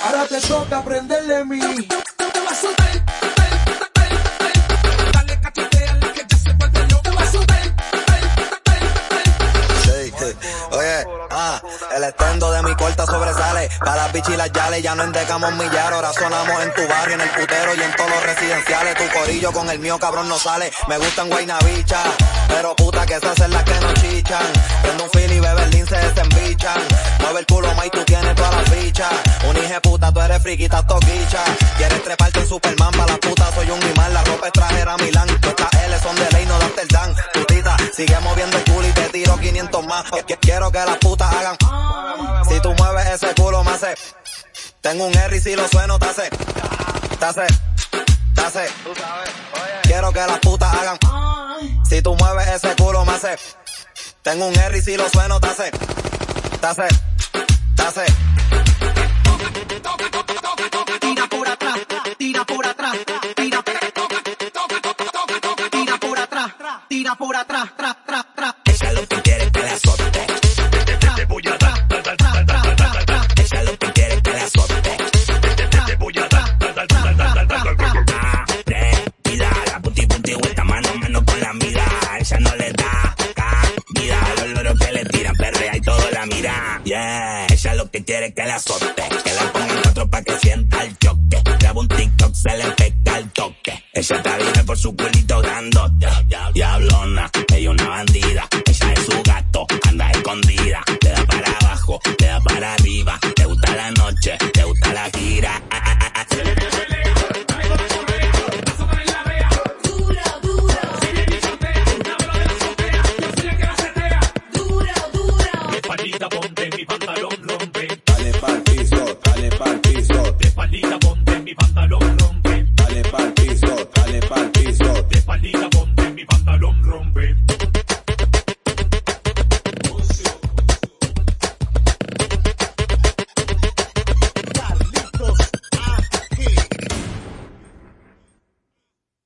Ahora te toca aprenderle mi. Oye, ah, el estendo de mi corta sobresale. Para las bichis y las yales ya no endecamos millar. Ahora sonamos en tu barrio, en el putero y en todos los residenciales. Tu corillo con el mío cabrón no sale. Me gustan guaynabicha, pero puta que esas son las que no chichan. Prendo un fil Puta, tú eres friquita toquicha. Quieres treparte en Superman para la puta, soy un imán. La ropa extranjera Milán. Estas L son de ley, no de dan. Putita, sigue moviendo el culo y te tiro 500 más. Quiero que las putas hagan. Si tú mueves ese culo, me hace. Tengo un R y si lo sueno, te hace. Te hace. Te hace. Quiero que las putas hagan. Si tú mueves ese culo, me hace. Tengo un R y si lo sueno, te hace. Te hace. Te hace. Quiere que la azote. se le pesca el toque. Ella está libre por su culito grandote. Diablona, ella una bandida, ella es su gato, anda escondida. Te da para abajo, te da para arriba, te gusta la noche, te gusta la gira. ponte mi pantalón rompe. Dale pa'l piso, dale pa'l piso. De espaldita ponte mi pantalón rompe. balón rompe.